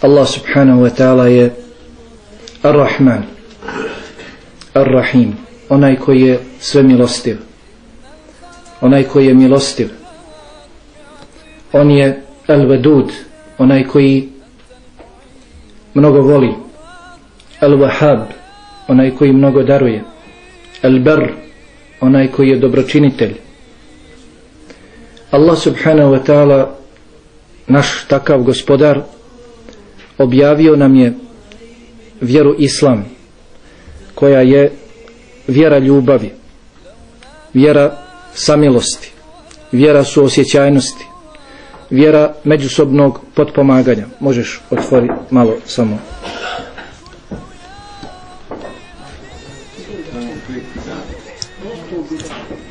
Allah subhanahu wa ta'ala je Ar-Rahman Ar-Rahim onaj koji je sve milostiv onaj koji je milostiv. On je Al-Vadud onaj koji mnogo voli. Al-Wahab onaj koji mnogo daruje. Al-Bar onaj koji je dobročinitelj. Allah subhanahu wa ta'ala naš takav gospodar objavio nam je vjeru islam koja je vjera ljubavi vjera samilosti vjera suosjećajnosti vjera međusobnog potpomaganja. Možeš otvoriti malo samo.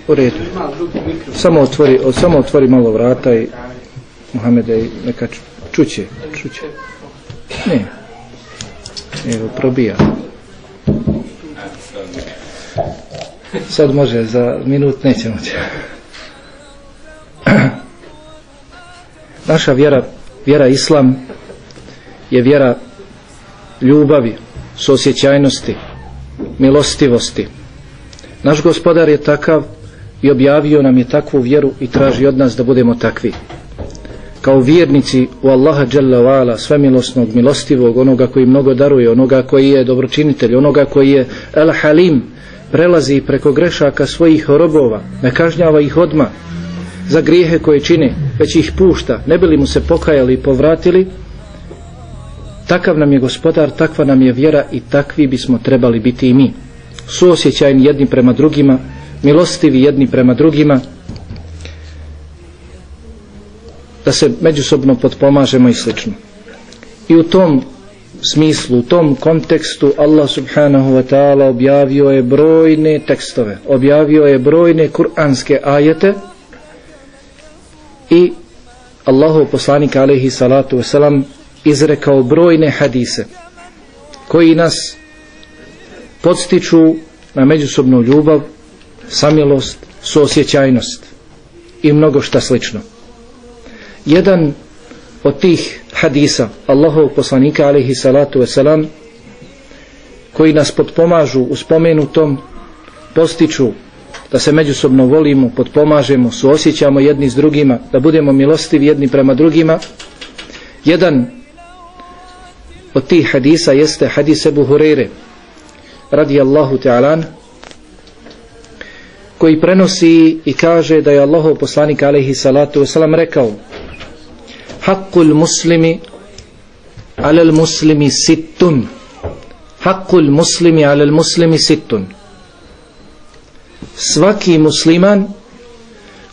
U redu. Samo otvori, samo otvori malo vrata i Muhamede i neka čuće čuće ne evo probija. Sad može za minut neće moći. Naša vjera vjera islam je vjera ljubavi suosjećajnosti milostivosti. Naš gospodar je takav i objavio nam je takvu vjeru i traži od nas da budemo takvi kao vjernici u Allaha wa'ala svemilosnog, milostivog onoga koji mnogo daruje, onoga koji je dobročinitelj onoga koji je El Halim prelazi preko grešaka svojih robova ne kažnjava ih odma za grijehe koje čine već ih pušta, ne bili mu se pokajali i povratili? Takav nam je gospodar, takva nam je vjera i takvi bismo trebali biti i mi. Suosjećajni jedni prema drugima milostivi jedni prema drugima da se međusobno potpomažemo i slično. I u tom smislu, u tom kontekstu Allah subhanahu wa ta'ala objavio je brojne tekstove objavio je brojne kuranske ajete i Allahu poslanik alaihi salatu wasalam izrekao brojne hadise koji nas podstiču na međusobnu ljubav samilost, suosjećajnost i mnogo šta slično jedan od tih hadisa Allahov poslanika alaihi salatu wasalam koji nas potpomažu u spomenutom postiču da se međusobno volimo, potpomažemo, suosjećamo jedni s drugima, da budemo milostivi jedni prema drugima. Jedan od tih hadisa jeste hadis Ebu Hureyre radijallahu ta'alan koji prenosi i kaže da je Allahov poslanik alaihi salatu wasalam rekao Haqqul muslimi alal muslimi sittun Haqqul muslimi alal muslimi sittun Svaki musliman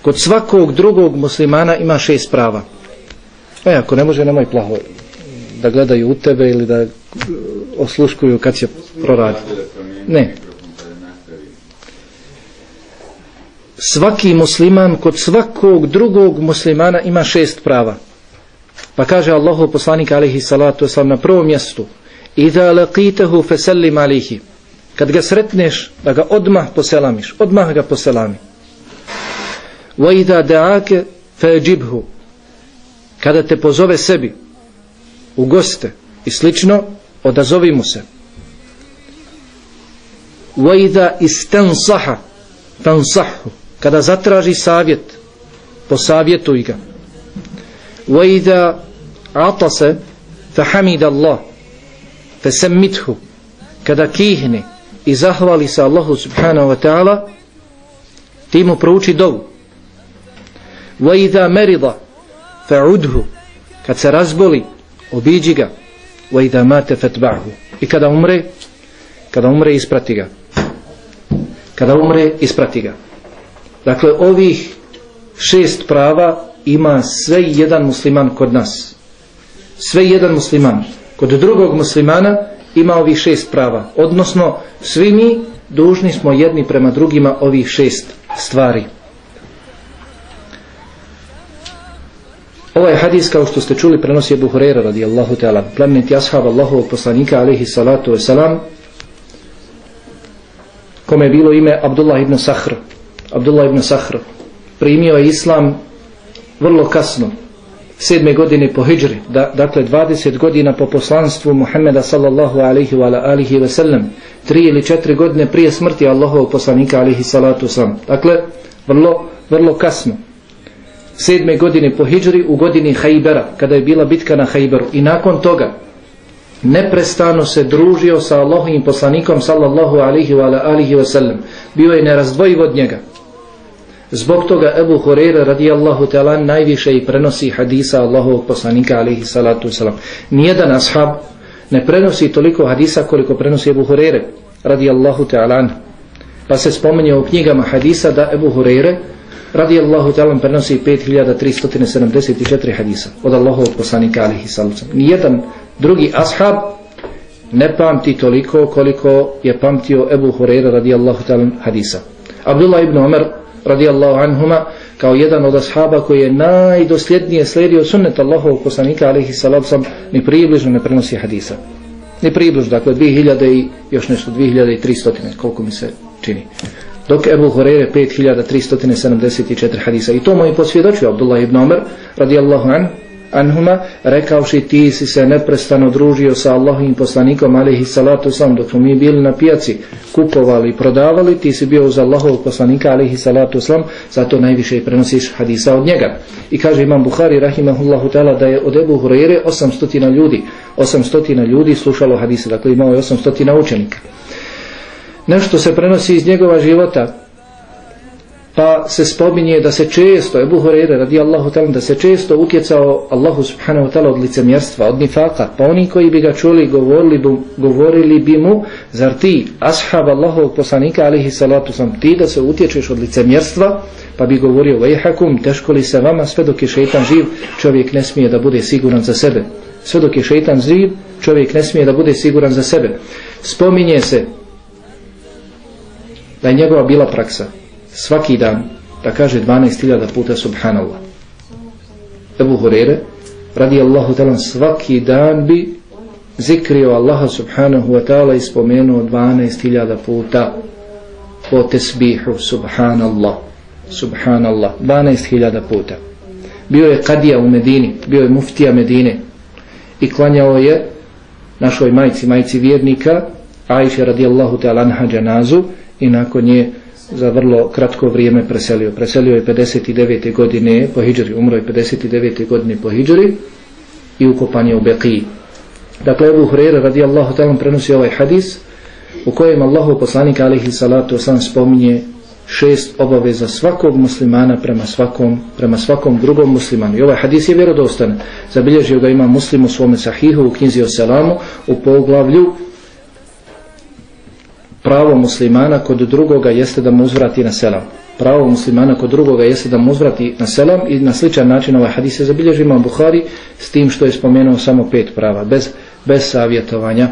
kod svakog drugog muslimana ima šest prava. E, ako ne može, nemoj plaho da gledaju u tebe ili da osluškuju kad će proraditi. Ne. Svaki musliman kod svakog drugog muslimana ima šest prava. Pa kaže Allahu poslanik alaihi salatu wasalam na prvom mjestu Iza laqitahu fesallim alihi Kad ga sretneš da ga odmah poselamiš Odmah ga poselami. Wa iza da'ake Kada te pozove sebi U goste i slično Odazovi mu se. Wa iza istansaha Fansahu Kada zatraži savjet Posavjetuj ga وإذا عطس فحمد الله فسمته kada kihne i zahvali se Allahu subhanahu wa ta'ala ti mu prouči dovu وإذا مرض فعده kad se razboli obiđi ga وإذا مات فاتبعه i kada umre kada umre isprati ga kada umre isprati ga dakle ovih šest prava ima sve jedan musliman kod nas sve jedan musliman kod drugog muslimana ima ovih šest prava. Odnosno, svi mi dužni smo jedni prema drugima ovih šest stvari. Ovaj hadis kao što ste čuli prenosi Abu Huraira radijallahu ta'ala plemeniti ashab Allahovog poslanika alaihi salatu wasalam kome je bilo ime Abdullah ibn Sahr Abdullah ibn Sahr primio je islam vrlo kasno sedme godine po hijri da, dakle 20 godina po poslanstvu Muhammeda sallallahu alaihi wa alihi wa sallam tri ili četiri godine prije smrti Allahovog poslanika alaihi salatu wasalam. Dakle vrlo, vrlo kasno. Sedme godine po hijri u godini Hajbera kada je bila bitka na Hajberu i nakon toga neprestano se družio sa Allahovim poslanikom sallallahu alihi wa alihi wa sallam. Bio je nerazdvojiv od njega zbog toga Ebu Hureyre radijallahu ta'ala najviše i prenosi hadisa Allahovog poslanika alihi salatu wasalam nijedan ashab ne prenosi toliko hadisa koliko prenosi Ebu Hureyre radijallahu ta'ala pa se spomenje u knjigama hadisa da Ebu Hureyre radijallahu ta'ala prenosi 5374 hadisa od Allahovog poslanika alihi sallam. Nijedan drugi ashab ne pamti toliko koliko je pamtio Ebu Hureyre radijallahu ta'ala hadisa. Abdullah ibn Umar radijallahu anhuma kao jedan od ashaba koji je najdosljednije sledio sunnet Allahovog poslanika alihi sallam ni približno ne prenosi hadisa. Ni približno, dakle 2000 i još nešto 2300 koliko mi se čini dok Ebu Hureyre 5374 hadisa i to mu je posvjedočio Abdullah ibn Omer radijallahu an, anhuma rekavši ti si se neprestano družio sa Allahovim poslanikom alihi salatu sam dok smo mi bili na pijaci kupovali prodavali ti si bio uz Allahovog poslanika alihi salatu sam zato najviše prenosiš hadisa od njega. I kaže imam Buhari rahimahullahu ta'ala da je od Ebu Hureyre 800 ljudi 800 ljudi slušalo hadise dakle imao je 800 učenika. Nešto se prenosi iz njegova života pa se spominje da se često Ebu Hureyre radi Allahu talan da se često utjecao Allahu subhanahu ta'ala od licemjerstva, od nifaka pa oni koji bi ga čuli govorili bi, govorili bi mu zar ti ashab Allahovog poslanika alihi salatu sam ti da se utječeš od licemjerstva? Pa bi govorio vejhakum teško li se vama sve dok je šeitan živ čovjek ne smije da bude siguran za sebe. Sve dok je šeitan živ čovjek ne smije da bude siguran za sebe. Spominje se da je njegova bila praksa svaki dan da kaže 12.000 puta subhanallah. Ebu Hurere radi Allahu talan svaki dan bi zikrio Allaha subhanahu wa ta'ala i spomenuo 12.000 puta po tesbihu subhanallah subhanallah 12.000 puta. Bio je kadija u Medini bio je muftija Medine i klanjao je našoj majci, majci vjernika Aisha radijallahu ta'ala anha džanazu i nakon je za vrlo kratko vrijeme preselio. Preselio je 59. godine po Hidžri, umro je 59. godine po Hidžri i ukopan je u Beqiji. Dakle, Ebu Hureyre radijallahu ta'ala prenosi ovaj hadis u kojem Allahu poslanik alihi salatu sam spominje šest obaveza svakog muslimana prema svakom, prema svakom drugom muslimanu. I ovaj hadis je vjerodostan. Zabilježio ga ima muslim u svome sahihu u knjizi o selamu u poglavlju pravo muslimana kod drugoga jeste da mu uzvrati na selam. Pravo muslimana kod drugoga jeste da mu uzvrati na selam i na sličan način ovaj hadis se zabilježi ima Buhari s tim što je spomenuo samo pet prava, bez, bez savjetovanja.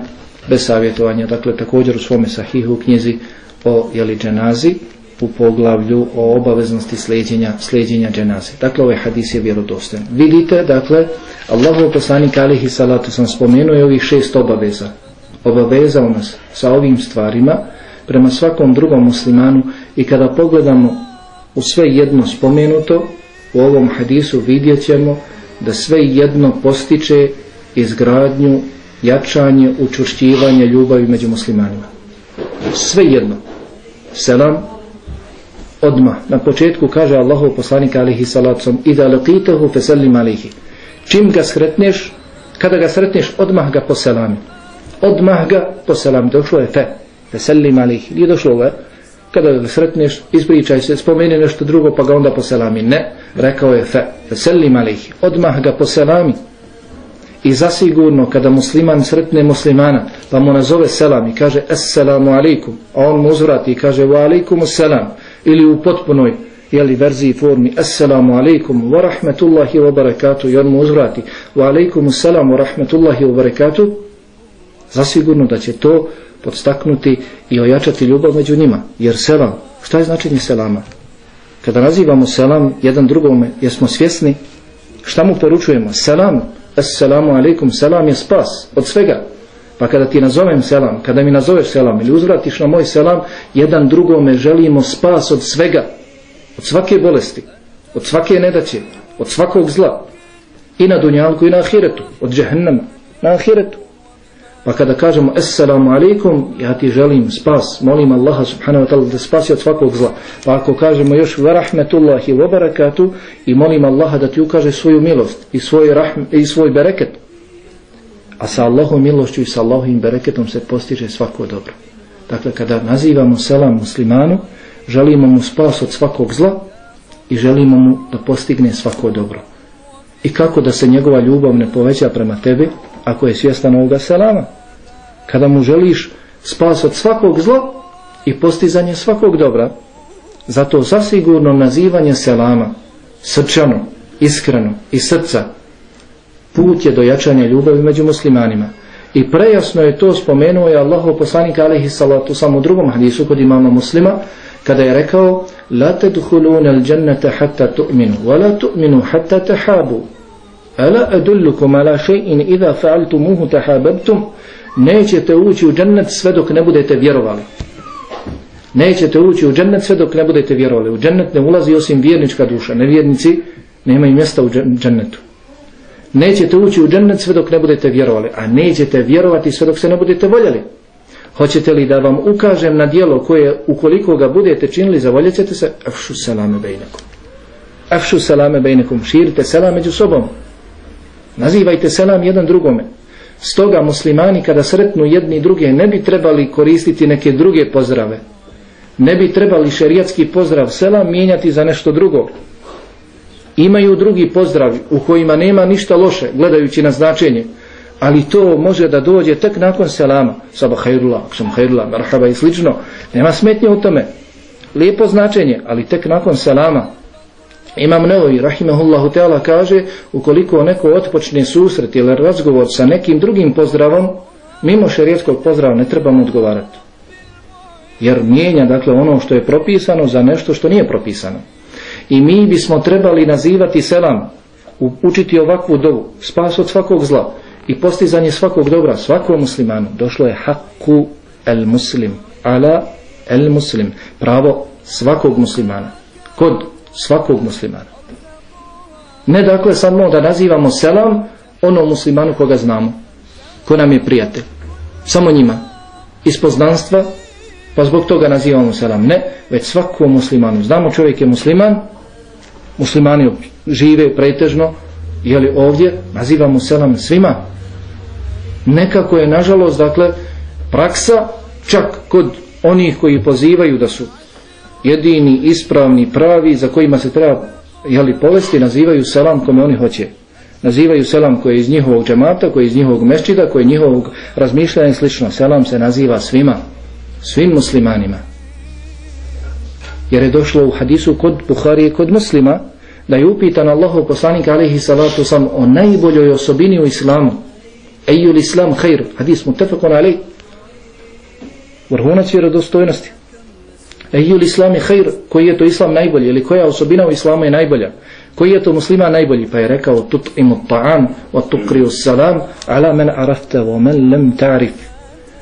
Bez savjetovanja, dakle također u svome sahihu u knjizi o jeli dženazi u poglavlju o obaveznosti sljeđenja, sljeđenja dženaze. Dakle, ovaj hadis je vjerodostan. Vidite, dakle, Allahov poslanik alihi salatu sam spomenuo je ovih šest obaveza obavezao nas sa ovim stvarima prema svakom drugom muslimanu i kada pogledamo u sve jedno spomenuto u ovom hadisu vidjet ćemo da sve jedno postiče izgradnju, jačanje, učušćivanje ljubavi među muslimanima. Sve jedno. Selam odmah. Na početku kaže Allahov poslanik alihi salacom i da lakitahu feselim alihi. Čim ga sretneš, kada ga sretneš, odmah ga poselami odmah ga poselam, došlo je fe, veselim alih, nije došlo ga, kada ga sretneš, ispričaj se, spomeni nešto drugo, pa ga onda poselami, ne, rekao je fe, veselim alih, odmah ga poselami, i zasigurno kada musliman sretne muslimana, pa mu nazove selam i kaže assalamu alaikum, a on mu uzvrati i kaže wa alaikumu selam, ili u potpunoj jeli verziji formi Assalamu alaikum wa rahmetullahi wa barakatuh. I on mu uzvrati wa alaikum assalam wa rahmetullahi wa barakatuh zasigurno da će to podstaknuti i ojačati ljubav među njima jer selam, šta je značenje selama? kada nazivamo selam jedan drugome jesmo svjesni šta mu poručujemo selam, assalamu alaikum selam je spas od svega pa kada ti nazovem selam, kada mi nazoveš selam ili uzvratiš na moj selam, jedan drugome želimo spas od svega, od svake bolesti, od svake nedaće, od svakog zla. I na dunjalku i na ahiretu, od džehennama, na ahiretu. Pa kada kažemo Assalamu alaikum, ja ti želim spas, molim Allaha subhanahu wa ta'ala da spasi od svakog zla. Pa ako kažemo još wa rahmetullahi wa barakatu i molim Allaha da ti ukaže svoju milost i svoj, rahm, i svoj bereket, a sa Allahom milošću i sa Allahovim bereketom se postiže svako dobro. Dakle, kada nazivamo selam muslimanu, želimo mu spas od svakog zla i želimo mu da postigne svako dobro. I kako da se njegova ljubav ne poveća prema tebi, ako je svjestan ovoga selama? Kada mu želiš spas od svakog zla i postizanje svakog dobra, zato zasigurno nazivanje selama, srčano, iskreno i srca, put je do jačanja ljubavi među muslimanima. I prejasno je to spomenuo je Allahu poslanik alejhi salatu sam u drugom hadisu kod imama muslima kada je rekao la tadkhuluna al-jannata hatta tu'minu wa la tu'minu hatta tahabu ala adullukum ala shay'in idha fa'altumuhu tahabbtum nećete ući u džennet sve dok ne budete vjerovali nećete ući u džennet sve dok ne budete vjerovali u džennet ne ulazi osim vjernička duša nevjernici nemaju mjesta u džennetu nećete ući u džennet sve dok ne budete vjerovali, a nećete vjerovati sve dok se ne budete voljeli. Hoćete li da vam ukažem na dijelo koje ukoliko ga budete činili, zavoljet ćete se, afšu salame bejnekom. Afšu salame bejnekom, širite selam među sobom. Nazivajte selam jedan drugome. Stoga muslimani kada sretnu jedni druge ne bi trebali koristiti neke druge pozdrave. Ne bi trebali šerijatski pozdrav selam mijenjati za nešto drugo. Imaju drugi pozdrav u kojima nema ništa loše gledajući na značenje ali to može da dođe tek nakon selama. Sabah hayrullah, aksam hayrullah, marhaba i slično. Nema smetnje u tome. Lijepo značenje, ali tek nakon selama Imam Nevovi, rahimahullahu teala, kaže ukoliko neko otpočne susret ili razgovor sa nekim drugim pozdravom, mimo šerijetskog pozdrava ne trebamo odgovarati. Jer mijenja, dakle, ono što je propisano za nešto što nije propisano. I mi bismo trebali nazivati selam učiti ovakvu dovu spas od svakog zla i postizanje svakog dobra svakom muslimanu. Došlo je haku el muslim ala el muslim pravo svakog muslimana. Kod svakog muslimana. Ne dakle samo da nazivamo selam ono muslimanu koga znamo ko nam je prijatelj. Samo njima. Iz poznanstva pa zbog toga nazivamo selam. Ne, već svakom muslimanu. Znamo čovjek je musliman muslimani žive pretežno jeli ovdje nazivamo selam svima. Nekako je nažalost dakle praksa čak kod onih koji pozivaju da su jedini, ispravni, pravi za kojima se treba jeli povesti nazivaju selam kome oni hoće. Nazivaju selam koji je iz njihovog džemata koji je iz njihovog mešćida koji je njihovog razmišljanja i slično. Selam se naziva svima svim muslimanima. Jer je došlo u hadisu kod Buharije kod muslima da je upitan Allahu poslanik alaihi salatu sam o najboljoj osobini u islamu. Ejul islam hajr hadis mutafakon alaih vrhunac vjerodostojnosti ejul islam je hajr koji je to islam najbolji ili koja osobina u islamu je najbolja? Koji je to muslima najbolji? Pa je rekao tut imu ta'am wa tukriu salam ala men arafta wa men lem ta'rif.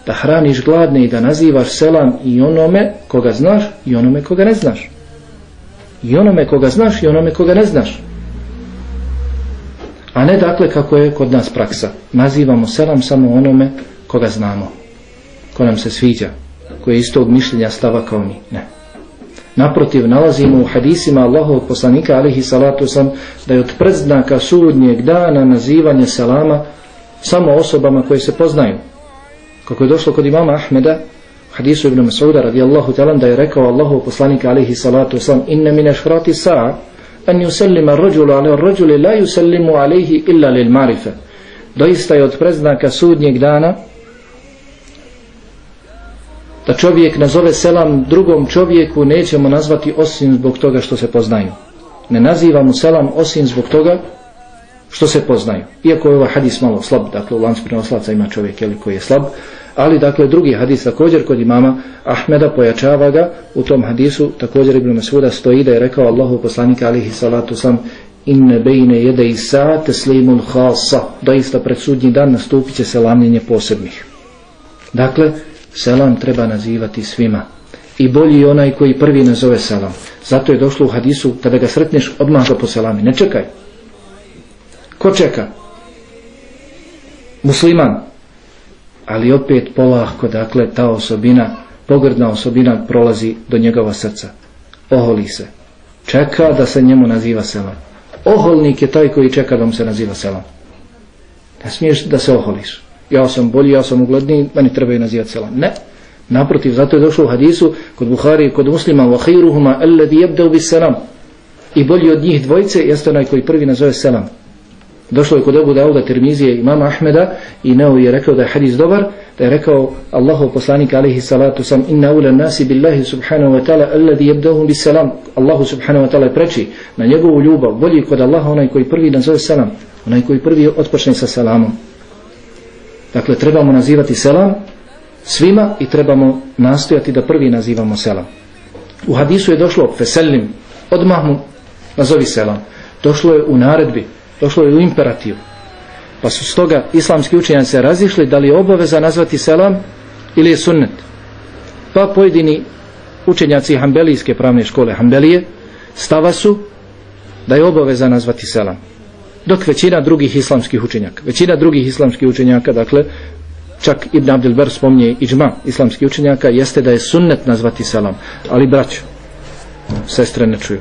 Da hraniš gladne i da nazivaš selam i onome koga znaš i onome koga ne znaš. I onome koga znaš i onome koga ne znaš. A ne dakle kako je kod nas praksa. Nazivamo selam samo onome koga znamo ko nam se sviđa koji je istog mišljenja stava kao mi. Ne. Naprotiv nalazimo u hadisima Allahovog poslanika alihi salatu sam da je od predznaka sudnjeg dana nazivanje selama samo osobama koje se poznaju. Kako je došlo kod imama Ahmeda hadisu ibn Mas'uda radijallahu ta'ala da je rekao Allahu poslanik alaihi salatu wasalam inna min ašhrati sa'a an yusallima ar-rajulu ala ar-rajuli la yusallimu alayhi illa lil ma'rifa doista je od preznaka sudnjeg dana da čovjek nazove selam drugom čovjeku nećemo nazvati osim zbog toga što se poznaju. Ne nazivamo selam osim zbog toga što se poznaju. Iako je ovaj hadis malo slab, dakle u lancu prenoslaca ima čovjek jeli, koji je slab, ali dakle drugi hadis također kod imama Ahmeda pojačava ga u tom hadisu također Ibn Masuda stoji da je rekao Allahu poslanika alihi salatu sam inne bejne jede i sa teslimun khasa doista pred sudnji dan nastupit će selamljenje posebnih dakle selam treba nazivati svima. I bolji onaj koji prvi nazove selam. Zato je došlo u hadisu kada ga sretneš odmah ga poselami. Ne čekaj. Ko čeka? Musliman. Ali opet polahko dakle ta osobina pogrdna osobina prolazi do njegova srca. Oholi se. Čeka da se njemu naziva selam. Oholnik je taj koji čeka da mu se naziva selam. Ne smiješ da se oholiš ja sam bolji, ja sam ugledniji meni trebaju nazivati selam. Ne, naprotiv, zato je došlo u hadisu kod Buhari i kod muslima alladhi yabda'u bis salam i bolji od njih dvojice jeste onaj koji prvi nazove selam. Došlo je kod Ebu Dauda Tirmizije imama Ahmeda i Neo je rekao da je hadis dobar, da je rekao Allahu poslanik alaihi salatu sam inna ula nasi billahi subhanahu wa ta'ala alladhi jebdahum bis salam Allahu subhanahu wa ta'ala preči na njegovu ljubav, bolji kod Allaha onaj koji prvi nazove salam, onaj koji prvi otpočne sa salamom. Dakle, trebamo nazivati selam svima i trebamo nastojati da prvi nazivamo selam. U hadisu je došlo feselim, odmah mu nazovi selam. Došlo je u naredbi došlo je u imperativu. Pa su stoga islamski učenjaci razišli da li je obaveza nazvati selam ili je sunnet. Pa pojedini učenjaci Hambelijske pravne škole Hambelije stava su da je obaveza nazvati selam. Dok većina drugih islamskih učenjaka, većina drugih islamskih učenjaka, dakle, čak Ibn Abdelber spomnije iđma islamskih učenjaka, jeste da je sunnet nazvati selam. Ali braću, sestre ne čuju.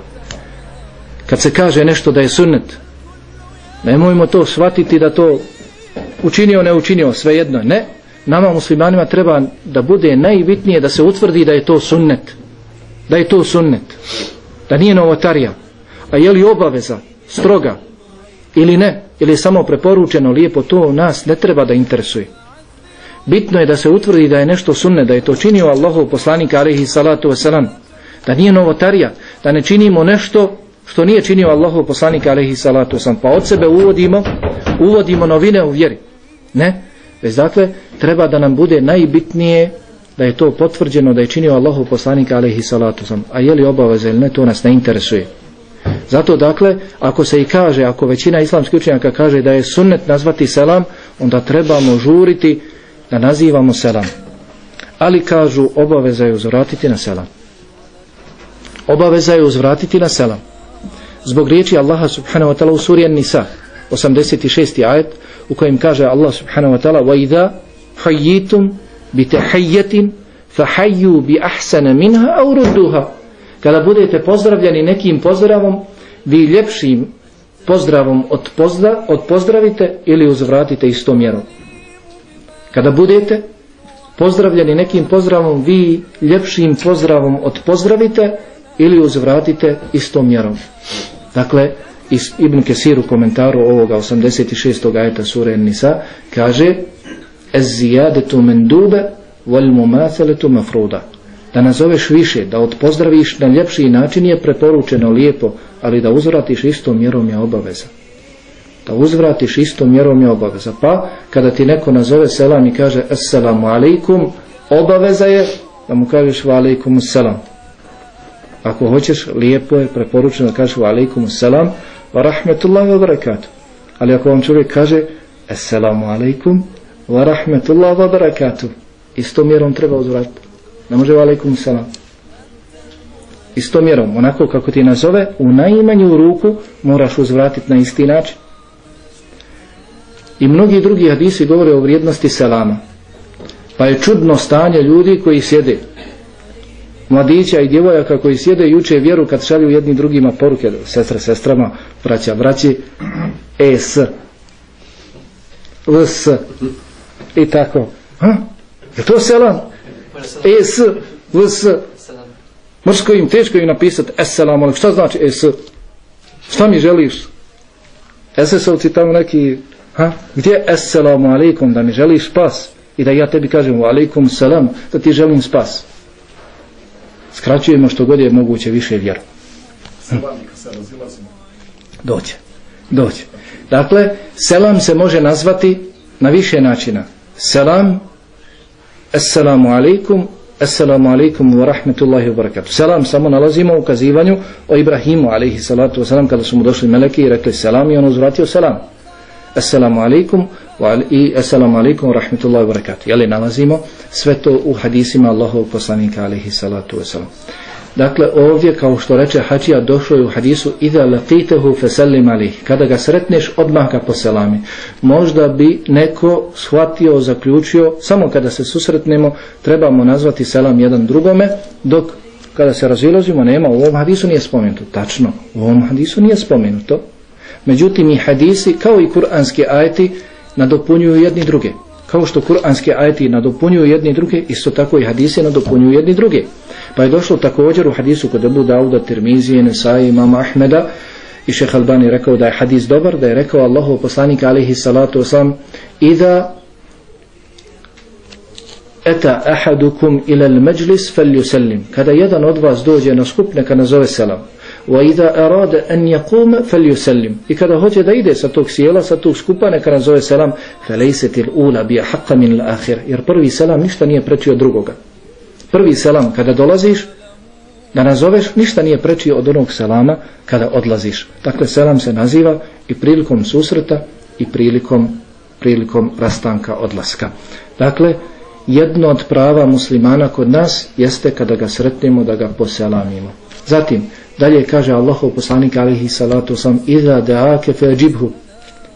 Kad se kaže nešto da je sunnet, Nemojmo to shvatiti da to učinio, ne učinio, svejedno. Ne, nama muslimanima treba da bude najbitnije da se utvrdi da je to sunnet. Da je to sunnet. Da nije novotarija. A je li obaveza, stroga, ili ne, ili je samo preporučeno, lijepo, to nas ne treba da interesuje. Bitno je da se utvrdi da je nešto sunne, da je to činio Allahov poslanik alaihi salatu wasalam, da nije novotarija, da ne činimo nešto što nije činio Allahov poslanik alejhi salatu sam pa od sebe uvodimo uvodimo novine u vjeri ne? Već dakle treba da nam bude najbitnije da je to potvrđeno da je činio Allahov poslanik alejhi salatu sam a je li obaveza ili ne to nas ne interesuje zato dakle ako se i kaže ako većina islamskih učenjaka kaže da je sunnet nazvati selam onda trebamo žuriti da nazivamo selam. Ali kažu obaveza je uzvratiti na selam. Obaveza je uzvratiti na selam. Zbog riječi Allaha subhanahu wa ta'ala u suri An-Nisa 86. ajet u kojem kaže Allah subhanahu wa ta'ala idha hayyitum bi ahsana minha aw rudduha. Kada budete pozdravljeni nekim pozdravom vi ljepšim pozdravom od, pozda, od pozdravite ili uzvratite istom mjerom kada budete pozdravljeni nekim pozdravom vi ljepšim pozdravom od pozdravite ili uzvratite istom mjerom Dakle, Ibn Kesir u komentaru ovoga 86. ajeta sura Nisa kaže Ez-zijadetu mendube wal mumathaletu mafruda da nazoveš više, da odpozdraviš na ljepši način je preporučeno lijepo, ali da uzvratiš istom mjerom je obaveza. Da uzvratiš istom mjerom je obaveza. Pa, kada ti neko nazove selam i kaže Assalamu alaikum, obaveza je da mu kažeš wa alaikum selam ako hoćeš lijepo je preporučeno da kažeš wa alaikum salam wa rahmetullahi wa barakatuh ali ako vam čovjek kaže assalamu alaikum wa rahmetullahi wa barakatuh istom mjerom treba uzvratiti ne može alaikum salam. Istom mjerom onako kako ti nazove u najmanju ruku moraš uzvratiti na isti način. I mnogi drugi hadisi govore o vrijednosti salama pa je čudno stanje ljudi koji sjede. Mladića i djevojaka koji sjede i uče vjeru kad šalju jednim drugima poruke sestre sestrama, braća braći e s l s i tako. Ha? je to selam e s l s. Mrsko im teško im napisati esselam ali šta znači e s? Šta mi želiš? Esesovci tamo neki ha? gdje esselamu alaikum da mi želiš spas? I da ja tebi kažem alaikum salam da ti želim spas. Skraćujemo što god je moguće više vjeru. Doće doće dakle selam se može nazvati na više načina. Selam assalamu alaikum Assalamu alaikum wa rahmetullahi wa barakatuh. Selam samo nalazimo u kazivanju o Ibrahimu alaihi salatu wasalam kada su mu došli meleki i rekli selam i on uzvratio selam. Assalamu alaikum i assalamu alaikum wa rahmetullahi wa barakatuh. Jeli nalazimo sve to u hadisima Allahov poslanika alaihi salatu wasalam. Dakle, ovdje, kao što reče Hačija, došlo je u hadisu Ida laqitehu fesallim alih. Kada ga sretneš, odmah ga poselami. Možda bi neko shvatio, zaključio, samo kada se susretnemo, trebamo nazvati selam jedan drugome, dok kada se razilazimo, nema, u ovom hadisu nije spomenuto. Tačno, u ovom hadisu nije spomenuto. Međutim, i hadisi, kao i kuranski ajeti, nadopunjuju jedni druge. Kao što kuranski ajeti nadopunjuju jedni druge, isto tako i hadisi nadopunjuju jedni druge. Pa je došlo također u hadisu kod Abu Dauda, Tirmizije, Nesai, imama Ahmeda i šeha Albani rekao da je hadis dobar, da je rekao Allahu poslanik alihi salatu wasalam Iza eta ahadukum ila al-majlis falyusallim. Kada jedan od vas dođe na skup neka nazove selam. Idha arada an yaquma falyusallim. I kada hoće da ide sa tog sjela, sa tog skupa neka selam, al-ula bi haqqa min al-akhir. Jer prvi selam ništa nije preči od drugoga prvi selam kada dolaziš da nazoveš ništa nije preći od onog selama kada odlaziš dakle selam se naziva i prilikom susreta i prilikom prilikom rastanka odlaska dakle jedno od prava muslimana kod nas jeste kada ga sretnemo da ga poselamimo zatim dalje kaže Allahov poslanik alihi salatu sam iza deake fe džibhu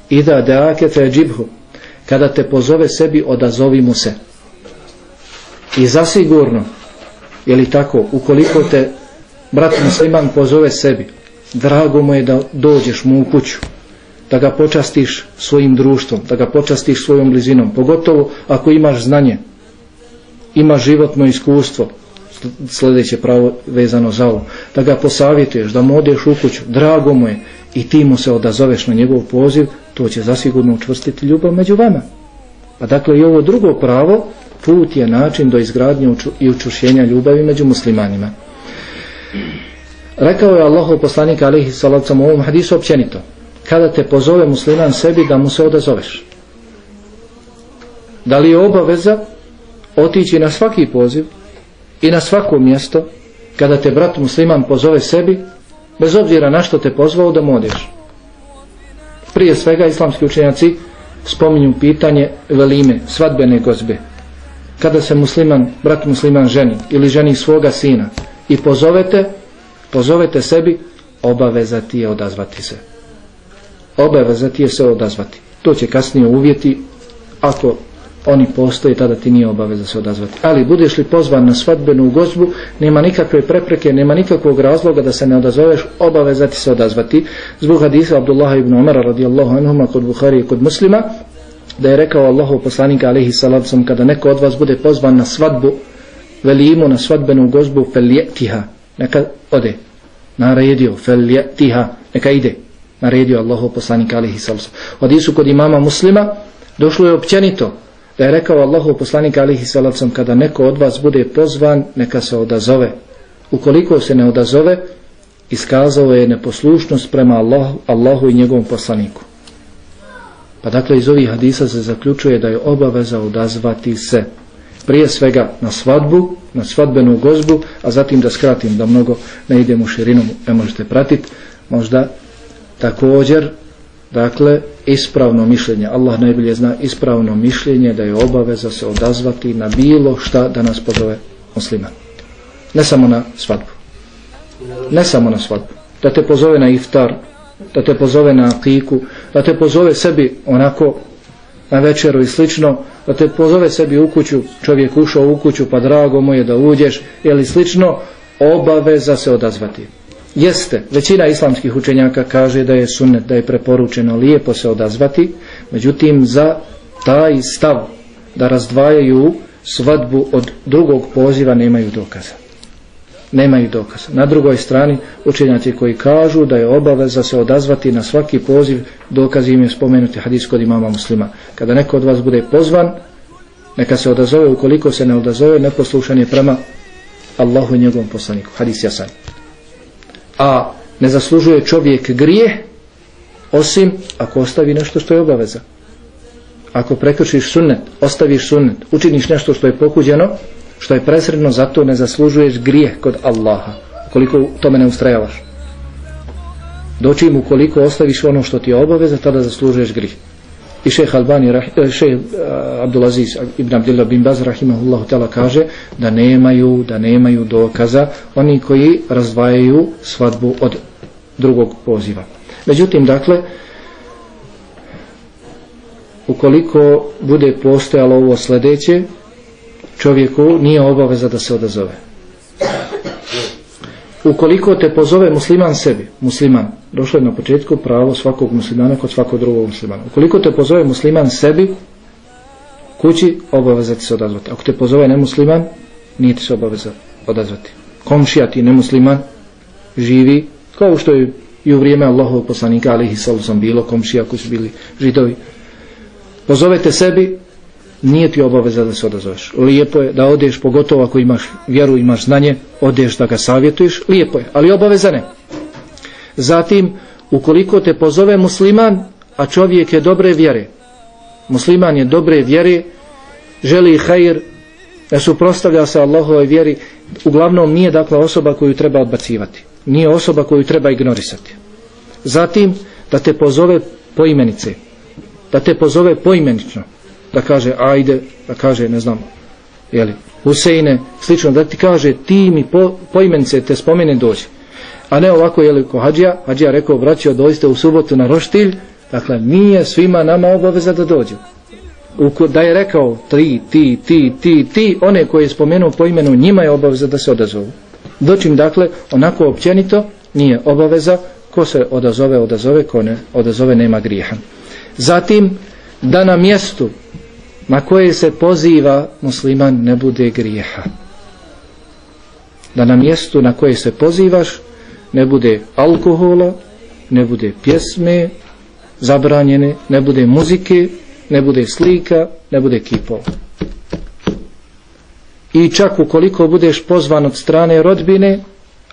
iza deake fe džibhu kada te pozove sebi odazovi mu se. I zasigurno, je li tako, ukoliko te brat musliman pozove sebi, drago mu je da dođeš mu u kuću, da ga počastiš svojim društvom, da ga počastiš svojom blizinom, pogotovo ako imaš znanje, imaš životno iskustvo, sljedeće pravo vezano za ovo, da ga posavjetuješ, da mu odeš u kuću, drago mu je i ti mu se odazoveš na njegov poziv, to će zasigurno učvrstiti ljubav među vama. Pa dakle i ovo drugo pravo put je način do izgradnje i učušenja ljubavi među muslimanima. Rekao je Allahov poslanik alihi salacom u ovom hadisu općenito. Kada te pozove musliman sebi da mu se odazoveš. Da li je obaveza otići na svaki poziv i na svako mjesto kada te brat musliman pozove sebi bez obzira na što te pozvao da modeš. Prije svega islamski učenjaci spominju pitanje velime, svadbene gozbe kada se musliman, brat musliman ženi ili ženi svoga sina i pozovete, pozovete sebi, obaveza ti je odazvati se. Obaveza ti je se odazvati. To će kasnije uvjeti ako oni postoje, tada ti nije obaveza se odazvati. Ali budeš li pozvan na svadbenu gozbu, nema nikakve prepreke, nema nikakvog razloga da se ne odazoveš, obaveza ti se odazvati. Zbog hadisa Abdullah ibn Umara radijallahu anhuma kod Buhari i kod muslima, da je rekao Allahov poslanika alaihi salacom kada neko od vas bude pozvan na svadbu velimu na svadbenu gozbu feljetiha neka ode. Naredio feljetiha neka ide. Naredio Allahov poslanika alaihi salacom od Isu kod imama muslima došlo je općenito da je rekao Allahov poslanika alaihi salacom kada neko od vas bude pozvan neka se odazove. Ukoliko se ne odazove iskazao je neposlušnost prema Allahu, Allahu i njegovom poslaniku. Pa dakle iz ovih hadisa se zaključuje da je obaveza odazvati se. Prije svega na svadbu, na svadbenu gozbu, a zatim da skratim da mnogo ne idem u širinu, ne možete pratiti, možda također dakle ispravno mišljenje, Allah najbolje zna ispravno mišljenje da je obaveza se odazvati na bilo šta da nas pozove musliman. Ne samo na svadbu. Ne samo na svadbu. Da te pozove na iftar, da te pozove na akiku, da te pozove sebi onako na večeru i slično, da te pozove sebi u kuću, čovjek ušao u kuću pa drago mu je da uđeš, ili slično, obaveza se odazvati. Jeste, većina islamskih učenjaka kaže da je sunnet, da je preporučeno lijepo se odazvati, međutim za taj stav da razdvajaju svadbu od drugog poziva nemaju dokaza. Nemaju dokaza. Na drugoj strani učenjaci koji kažu da je obaveza se odazvati na svaki poziv dokaz im je spomenuti hadis kod imama muslima. Kada neko od vas bude pozvan neka se odazove. Ukoliko se ne odazove neposlušan je prema Allahu i njegovom poslaniku. Hadis jasan a ne zaslužuje čovjek grije osim ako ostavi nešto što je obaveza. Ako prekršiš sunnet ostaviš sunnet, učiniš nešto što je pokuđeno što je presredno zato ne zaslužuješ grijeh kod Allaha koliko tome ne ustrajavaš. Doći im ukoliko ostaviš ono što ti je obaveza tada zaslužuješ grijeh i šejh Albani eh, šejh eh, Abdulaziz ibn Abdullah bin Baz rahimahullahu ta'ala kaže da nemaju da nemaju dokaza oni koji razdvajaju svadbu od drugog poziva. Međutim dakle ukoliko bude postojalo ovo sljedeće čovjeku nije obaveza da se odazove ukoliko te pozove musliman sebi musliman, došlo je na početku pravo svakog muslimana kod svakog drugog muslimana. Ukoliko te pozove musliman sebi kući obaveza se odazvati. Ako te pozove nemusliman nije ti se obaveza odazvati. Komšija ti nemusliman živi kao što je i u vrijeme Allahov poslanika alihi sam bilo komšija koji su bili židovi. Pozovete sebi nije ti obaveza da se odazoveš. Lijepo je da odeš pogotovo ako imaš vjeru imaš znanje odeš da ga savjetuješ. Lijepo je ali obaveza ne. Zatim ukoliko te pozove musliman a čovjek je dobre vjere musliman je dobre vjere želi hajr ne suprostavlja se Allahove vjeri uglavnom nije dakle osoba koju treba odbacivati. Nije osoba koju treba ignorisati. Zatim da te pozove po imenice da te pozove poimenično da kaže ajde da kaže ne znam jeli, Huseine slično da ti kaže ti mi po, poimenice te spomene dođe a ne ovako jeli ko hađija hađija rekao braćo dođite u subotu na roštilj dakle nije svima nama obaveza da dođu. Da je rekao tri, ti, ti, ti, ti one koje je spomenuo po imenu njima je obaveza da se odazovu. Doćim dakle onako općenito nije obaveza ko se odazove, odazove ko ne odazove nema grijeha. Zatim da na mjestu na koje se poziva musliman ne bude grijeha. Da na mjestu na koje se pozivaš ne bude alkohola ne bude pjesme zabranjene ne bude muzike ne bude slika ne bude kipova. I čak ukoliko budeš pozvan od strane rodbine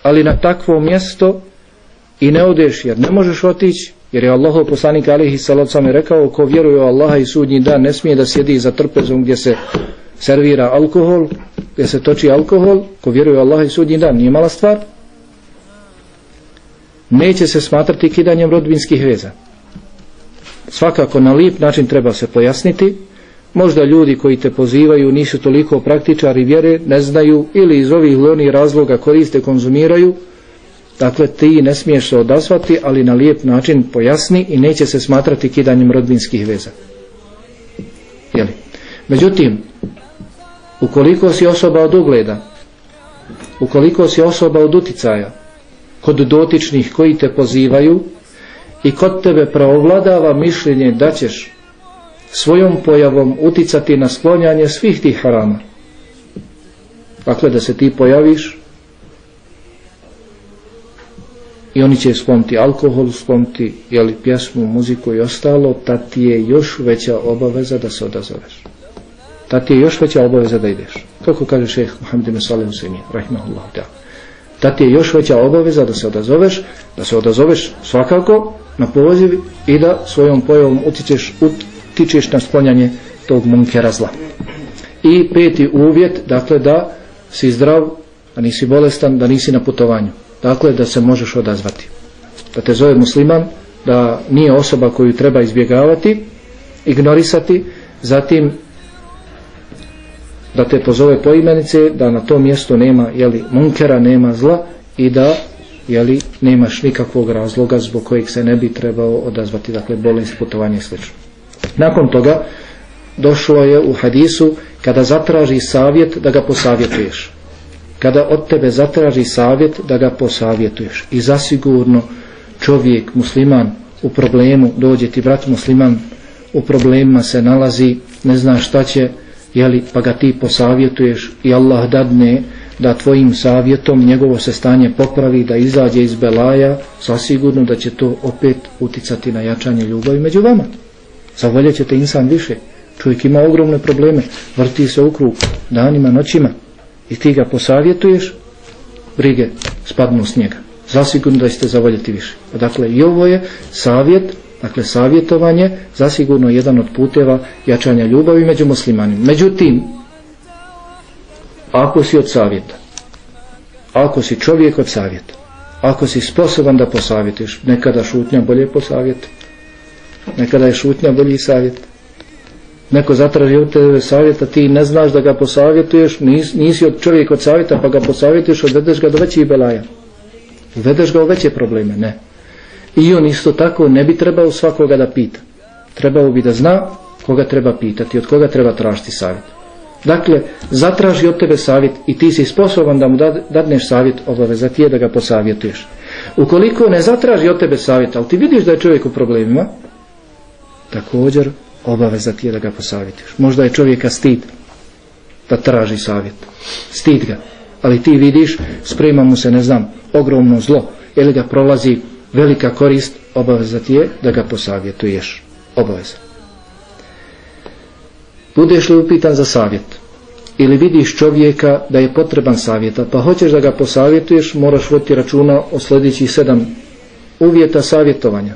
ali na takvo mjesto i ne odeš jer ne možeš otići jer je Allahov poslanik alihi salacom je rekao ko vjeruje u Allaha i sudnji dan ne smije da sjedi za trpezom gdje se servira alkohol gdje se toči alkohol. Ko vjeruje u Allaha i sudnji dan nije mala stvar. Neće se smatrati kidanjem rodbinskih veza. Svakako na lijep način treba se pojasniti. Možda ljudi koji te pozivaju nisu toliko praktičari vjere ne znaju ili iz ovih ili razloga koriste konzumiraju Dakle, ti ne smiješ se odazvati, ali na lijep način pojasni i neće se smatrati kidanjem rodbinskih veza. Jeli? Međutim, ukoliko si osoba od ugleda, ukoliko si osoba od uticaja, kod dotičnih koji te pozivaju i kod tebe preovladava mišljenje da ćeš svojom pojavom uticati na sklonjanje svih tih harama. Dakle, da se ti pojaviš i oni će skloniti alkohol, skloniti jeli, pjesmu, muziku i ostalo, ta ti je još veća obaveza da se odazoveš. Ta ti je još veća obaveza da ideš. Kako kaže šeheh Muhammed ibn Husaini, rahimahullah. Ta ti je još veća obaveza da se odazoveš, da se odazoveš svakako na poziv i da svojom pojavom utičeš, utičeš na sklonjanje tog munkera zla. I peti uvjet, dakle da si zdrav, da nisi bolestan, da nisi na putovanju dakle da se možeš odazvati da te zove musliman da nije osoba koju treba izbjegavati ignorisati zatim da te pozove po imenice da na tom mjestu nema jeli, munkera, nema zla i da jeli, nemaš nikakvog razloga zbog kojeg se ne bi trebao odazvati dakle bolest, putovanje i sl. nakon toga došlo je u hadisu kada zatraži savjet da ga posavjetuješ kada od tebe zatraži savjet da ga posavjetuješ. I zasigurno čovjek musliman u problemu dođe ti brat musliman u problemima se nalazi ne zna šta će jeli, pa ga ti posavjetuješ i Allah dadne da tvojim savjetom njegovo se stanje popravi da izađe iz belaja zasigurno da će to opet uticati na jačanje ljubavi među vama. Zavoljet ćete insan više. Čovjek ima ogromne probleme, vrti se u krug danima, noćima i ti ga posavjetuješ, brige spadnu s njega. Zasigurno da ćete zavoljeti više. Dakle, i ovo je savjet, dakle savjetovanje, zasigurno jedan od puteva jačanja ljubavi među muslimanima. Međutim, ako si od savjeta, ako si čovjek od savjeta, ako si sposoban da posavjetiš, nekada šutnja bolje posavjet, nekada je šutnja bolji savjet, neko zatraži od tebe savjeta, ti ne znaš da ga posavjetuješ, nis, nisi od čovjeka od savjeta pa ga posavjetuješ, odvedeš ga do većih belaja. Uvedeš ga u veće probleme, ne. I on isto tako ne bi trebao svakoga da pita. Trebao bi da zna koga treba pitati, od koga treba tražiti savjet. Dakle, zatraži od tebe savjet i ti si sposoban da mu dadneš savjet, obaveza ti je da ga posavjetuješ. Ukoliko ne zatraži od tebe savjet, ali ti vidiš da je čovjek u problemima, također obaveza ti je da ga posavjetuješ. Možda je čovjeka stid da traži savjet. Stid ga. Ali ti vidiš, sprema mu se, ne znam, ogromno zlo, ili ga prolazi velika korist, obaveza ti je da ga posavjetuješ. Obaveza. Budeš li upitan za savjet ili vidiš čovjeka da je potreban savjeta, pa hoćeš da ga posavjetuješ, moraš voditi računa o sljedećih sedam uvjeta savjetovanja.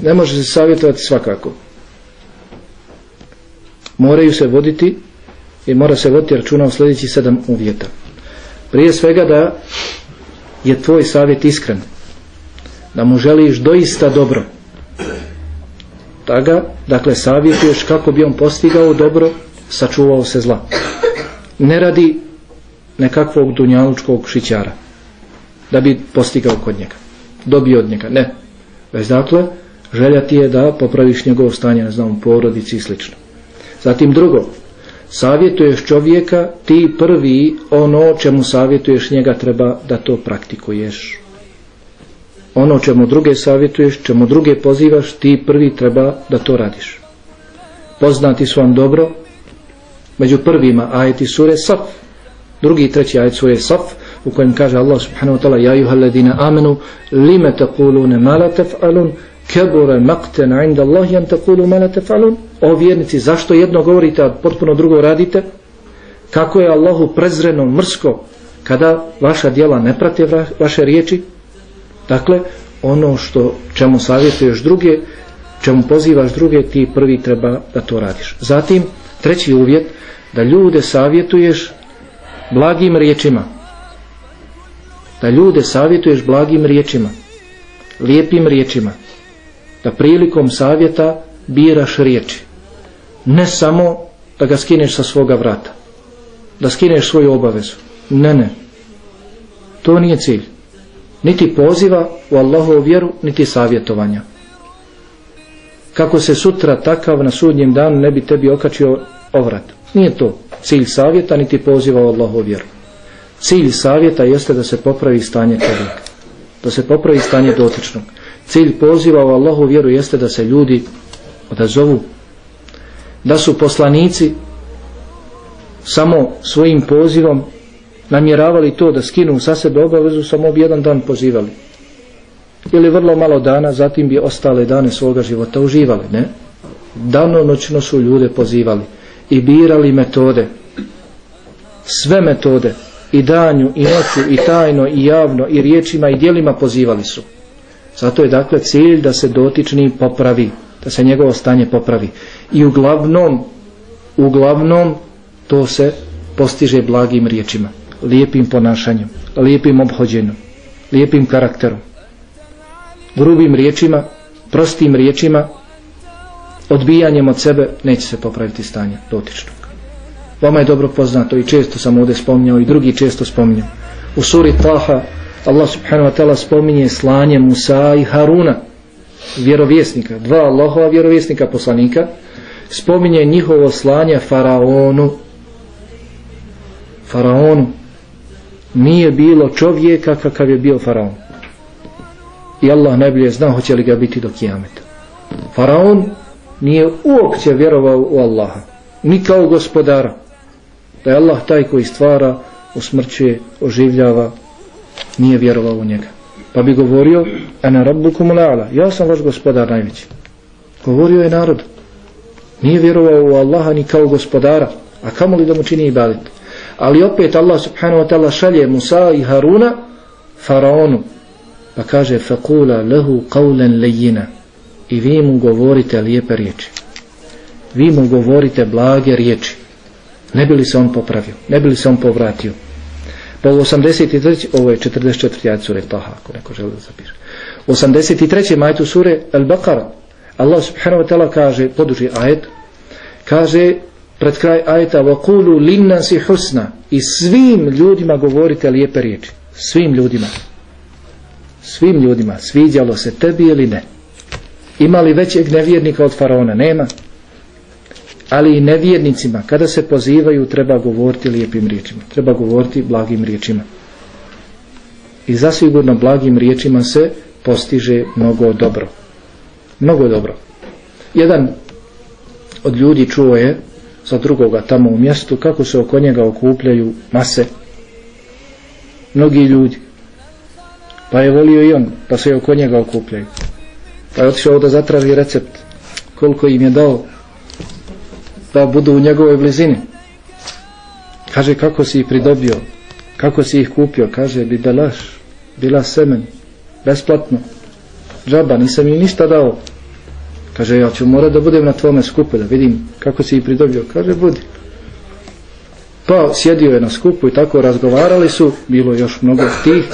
Ne može se savjetovati svakako. Moraju se voditi i mora se voditi računa o sljedećih sedam uvjeta. Prije svega da je tvoj savjet iskren. Da mu želiš doista dobro. Da ga, dakle, savjetuješ kako bi on postigao dobro, sačuvao se zla. Ne radi nekakvog dunjalučkog šićara. Da bi postigao kod njega. Dobio od njega. Ne. Već dakle, želja ti je da popraviš njegovo stanje, ne znam, u porodici i slično. Zatim drugo, savjetuješ čovjeka, ti prvi ono čemu savjetuješ njega treba da to praktikuješ. Ono čemu druge savjetuješ, čemu druge pozivaš, ti prvi treba da to radiš. Poznati su vam dobro, među prvima ajeti sure Saf, drugi i treći ajet sure Saf, u kojem kaže Allah subhanahu wa ta'ala, ja juha ladina amenu, lime taqulune ma la tef'alun, kebure makten inda Allahi an taqulu ma la tef'alun, o vjernici, zašto jedno govorite, a potpuno drugo radite? Kako je Allahu prezreno, mrsko, kada vaša djela ne prate vaše riječi? Dakle, ono što čemu savjetuješ druge, čemu pozivaš druge, ti prvi treba da to radiš. Zatim, treći uvjet, da ljude savjetuješ blagim riječima. Da ljude savjetuješ blagim riječima, lijepim riječima. Da prilikom savjeta biraš riječi ne samo da ga skineš sa svoga vrata da skineš svoju obavezu. Ne ne. To nije cilj. Niti poziva u Allahovu vjeru niti savjetovanja. Kako se sutra takav na sudnjem danu ne bi tebi okačio ovrat. Nije to cilj savjeta niti poziva u Allahovu vjeru. Cilj savjeta jeste da se popravi stanje čovjeka da se popravi stanje dotičnog. Cilj poziva u Allahu vjeru jeste da se ljudi odazovu da su poslanici samo svojim pozivom namjeravali to da skinu sa sebe obavezu samo bi jedan dan pozivali. Ili vrlo malo dana zatim bi ostale dane svoga života uživali ne? Danonoćno su ljude pozivali i birali metode. Sve metode i danju i noću i tajno i javno i riječima i dijelima pozivali su. Zato je dakle cilj da se dotični popravi da se njegovo stanje popravi. I uglavnom uglavnom to se postiže blagim riječima lijepim ponašanjem lijepim obhođenjem lijepim karakterom. Grubim riječima prostim riječima odbijanjem od sebe neće se popraviti stanje dotičnog. Vama je dobro poznato i često sam ovdje spominjao i drugi često spominjao. U suri Taha Allah subhanahu wa ta'ala spominje slanje Musa i Haruna vjerovjesnika, dva Allahova vjerovjesnika poslanika, spominje njihovo slanje faraonu. Faraonu nije bilo čovjeka kakav je bio faraon. I Allah najbolje zna hoće li ga biti do kijameta. Faraon nije uopće vjerovao u Allaha, ni kao gospodara. Da je Allah taj koji stvara, usmrćuje, oživljava, nije vjerovao u njega pa bi govorio ana rabbukum la'ala ja sam vaš gospodar najveći govorio je narod Nije vjerovao u Allaha ni kao gospodara, a kamo li da mu čini ibadet. Ali opet Allah subhanahu wa ta'ala šalje Musa i Haruna faraonu. Pa kaže faqula lahu qawlan layyina. I vi mu govorite lijepe riječi. Vi mu govorite blage riječi. Ne bi li se on popravio, ne bi li se on povratio. Pa u 83. ovo je 44. ajt sure Taha, ako neko želi da zapiše. U 83. majtu sure Al-Baqara, Allah subhanahu wa ta'ala kaže, poduži ajet, kaže pred kraj ajeta وَقُولُوا لِنَّسِ حُسْنَ i svim ljudima govorite lijepe riječi. Svim ljudima. Svim ljudima. Sviđalo se tebi ili ne. Ima li većeg nevjernika od faraona? Nema. Ali i nevjernicima, kada se pozivaju, treba govoriti lijepim riječima. Treba govoriti blagim riječima. I zasigurno blagim riječima se postiže mnogo dobro. Mnogo dobro. Jedan od ljudi čuo je za drugoga tamo u mjestu kako se oko njega okupljaju mase mnogi ljudi pa je volio i on pa se oko njega okupljaju pa je otišao da zatraži recept koliko im je dao da budu u njegovoj blizini kaže kako si ih pridobio kako si ih kupio kaže bi laš bila semen besplatno džaba nisam im ništa dao Kaže, ja ću morat da budem na tvome skupu, da vidim kako si ih pridobio. Kaže, budi. Pa sjedio je na skupu i tako razgovarali su, bilo još mnogo tih.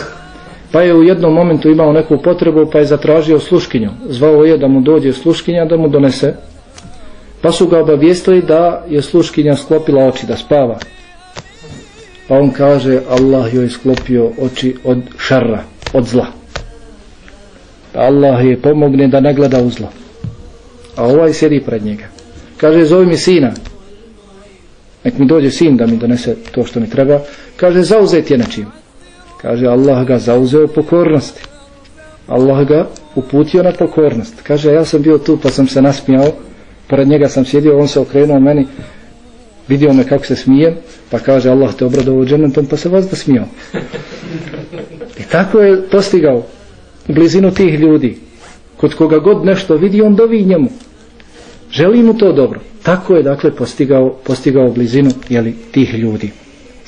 Pa je u jednom momentu imao neku potrebu, pa je zatražio sluškinju. Zvao je da mu dođe sluškinja, da mu donese. Pa su ga obavijestili da je sluškinja sklopila oči, da spava. Pa on kaže, Allah joj sklopio oči od šarra, od zla. Pa Allah je pomogne da ne gleda u zlo. A ovaj sjedi pred njega. Kaže zove mi sina. Nek mi dođe sin da mi donese to što mi treba. Kaže zauzet je nečim. Kaže Allah ga zauzeo pokornosti. Allah ga uputio na pokornost. Kaže ja sam bio tu pa sam se nasmijao pored njega sam sjedio on se okrenuo meni vidio me kako se smijem pa kaže Allah te obradovao džennetom pa se vas da smijao. I tako je postigao blizinu tih ljudi. Kod koga god nešto vidi on dovi njemu. Želi mu to dobro. Tako je dakle postigao, postigao blizinu jeli, tih ljudi.